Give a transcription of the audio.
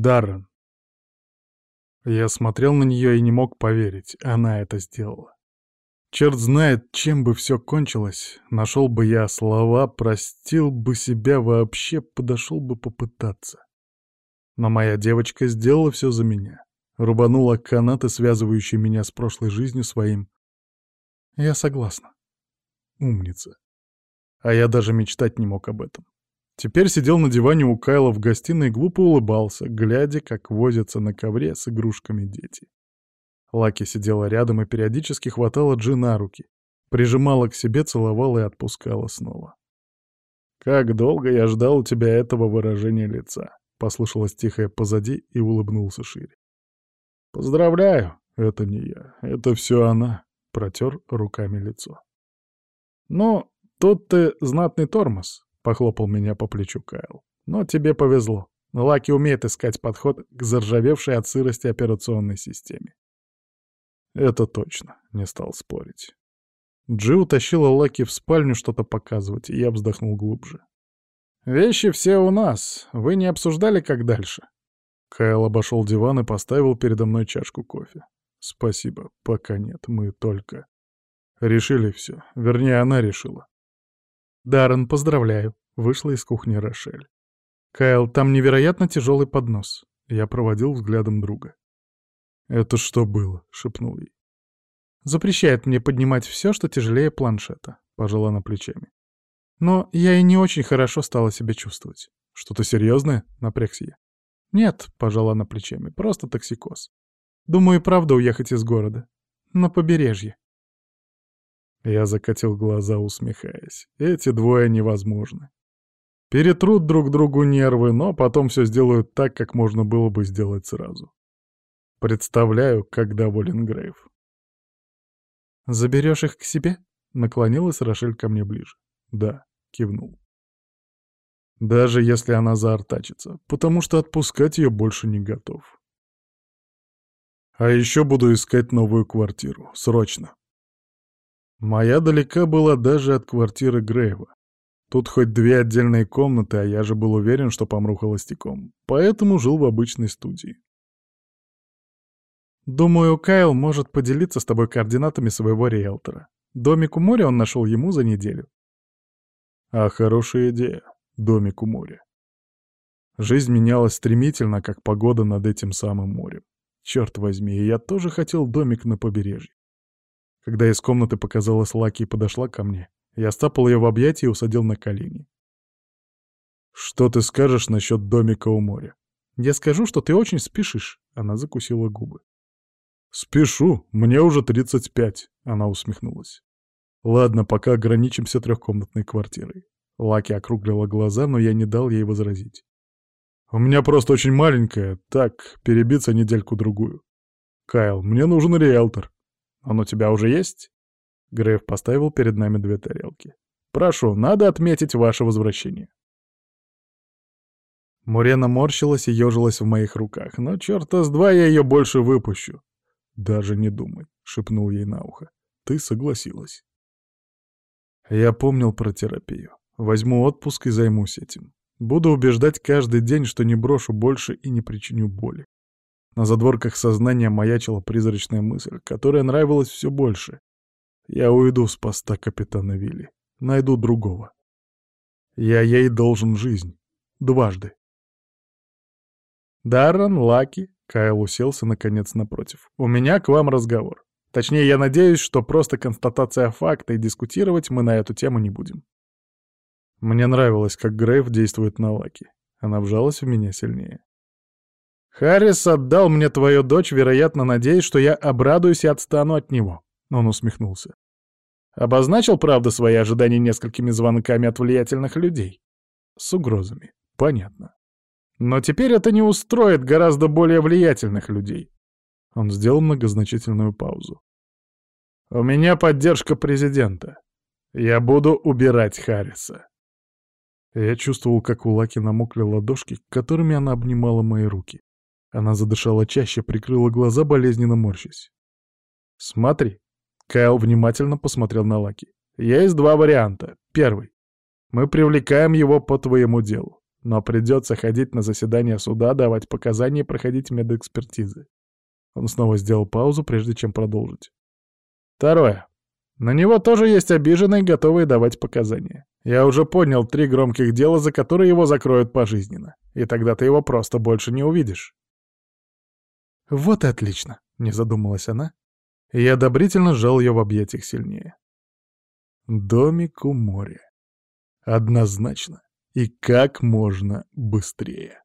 Даррен. Я смотрел на нее и не мог поверить, она это сделала. Черт знает, чем бы все кончилось, нашел бы я слова, простил бы себя вообще, подошел бы попытаться. Но моя девочка сделала все за меня. Рубанула канаты, связывающие меня с прошлой жизнью своим. Я согласна. Умница. А я даже мечтать не мог об этом. Теперь сидел на диване у Кайла в гостиной и глупо улыбался, глядя, как возятся на ковре с игрушками дети. Лаки сидела рядом и периодически хватала Джи на руки, прижимала к себе, целовала и отпускала снова. «Как долго я ждал у тебя этого выражения лица!» — послышалось тихое позади и улыбнулся шире. «Поздравляю! Это не я, это все она!» — протер руками лицо. «Ну, тут ты знатный тормоз», Похлопал меня по плечу Кайл. «Но тебе повезло. Лаки умеет искать подход к заржавевшей от сырости операционной системе». «Это точно», — не стал спорить. Джи утащила Лаки в спальню что-то показывать, и я вздохнул глубже. «Вещи все у нас. Вы не обсуждали, как дальше?» Кайл обошел диван и поставил передо мной чашку кофе. «Спасибо, пока нет, мы только...» «Решили все. Вернее, она решила. «Даррен, поздравляю», — вышла из кухни Рошель. «Кайл, там невероятно тяжелый поднос». Я проводил взглядом друга. «Это что было?» — шепнул ей. «Запрещает мне поднимать все, что тяжелее планшета», — пожала она плечами. «Но я и не очень хорошо стала себя чувствовать». «Что-то серьезное?» — напрягся я. «Нет», — пожала она плечами, — «просто токсикоз. Думаю, правда уехать из города. На побережье». Я закатил глаза, усмехаясь. Эти двое невозможны. Перетрут друг другу нервы, но потом все сделают так, как можно было бы сделать сразу. Представляю, как доволен Грейв. «Заберешь их к себе?» — наклонилась Рошель ко мне ближе. «Да», — кивнул. «Даже если она заортачится, потому что отпускать ее больше не готов. А еще буду искать новую квартиру. Срочно. Моя далека была даже от квартиры Грейва. Тут хоть две отдельные комнаты, а я же был уверен, что помру холостяком. Поэтому жил в обычной студии. Думаю, Кайл может поделиться с тобой координатами своего риэлтора. Домик у моря он нашел ему за неделю. А хорошая идея. Домик у моря. Жизнь менялась стремительно, как погода над этим самым морем. Черт возьми, я тоже хотел домик на побережье. Когда из комнаты показалась Лаки и подошла ко мне, я стапал ее в объятия и усадил на колени. «Что ты скажешь насчет домика у моря?» «Я скажу, что ты очень спешишь», — она закусила губы. «Спешу, мне уже тридцать пять», — она усмехнулась. «Ладно, пока ограничимся трехкомнатной квартирой». Лаки округлила глаза, но я не дал ей возразить. «У меня просто очень маленькая, так, перебиться недельку-другую. Кайл, мне нужен риэлтор. Он у тебя уже есть?» Грейв поставил перед нами две тарелки. «Прошу, надо отметить ваше возвращение». Мурена морщилась и ежилась в моих руках, но черта с два я ее больше выпущу. «Даже не думай», — шепнул ей на ухо. «Ты согласилась». Я помнил про терапию. Возьму отпуск и займусь этим. Буду убеждать каждый день, что не брошу больше и не причиню боли. На задворках сознания маячила призрачная мысль, которая нравилась все больше. Я уйду с поста капитана Вилли. Найду другого. Я ей должен жизнь. Дважды. Даррен, Лаки, Кайл уселся наконец напротив. У меня к вам разговор. Точнее, я надеюсь, что просто констатация факта и дискутировать мы на эту тему не будем. Мне нравилось, как Грейв действует на Лаки. Она вжалась в меня сильнее. «Харрис отдал мне твою дочь, вероятно, надеясь, что я обрадуюсь и отстану от него». Он усмехнулся. Обозначил, правда, свои ожидания несколькими звонками от влиятельных людей. С угрозами. Понятно. Но теперь это не устроит гораздо более влиятельных людей. Он сделал многозначительную паузу. «У меня поддержка президента. Я буду убирать Харриса». Я чувствовал, как у Лаки намокли ладошки, которыми она обнимала мои руки. Она задышала чаще, прикрыла глаза, болезненно морщась. «Смотри». Кайл внимательно посмотрел на Лаки. «Есть два варианта. Первый. Мы привлекаем его по твоему делу. Но придется ходить на заседание суда, давать показания и проходить медэкспертизы. Он снова сделал паузу, прежде чем продолжить. Второе. На него тоже есть обиженные, готовые давать показания. Я уже понял три громких дела, за которые его закроют пожизненно. И тогда ты его просто больше не увидишь. Вот и отлично, не задумалась она. Я одобрительно сжал ее в объятиях сильнее. Домик у моря. Однозначно. И как можно быстрее.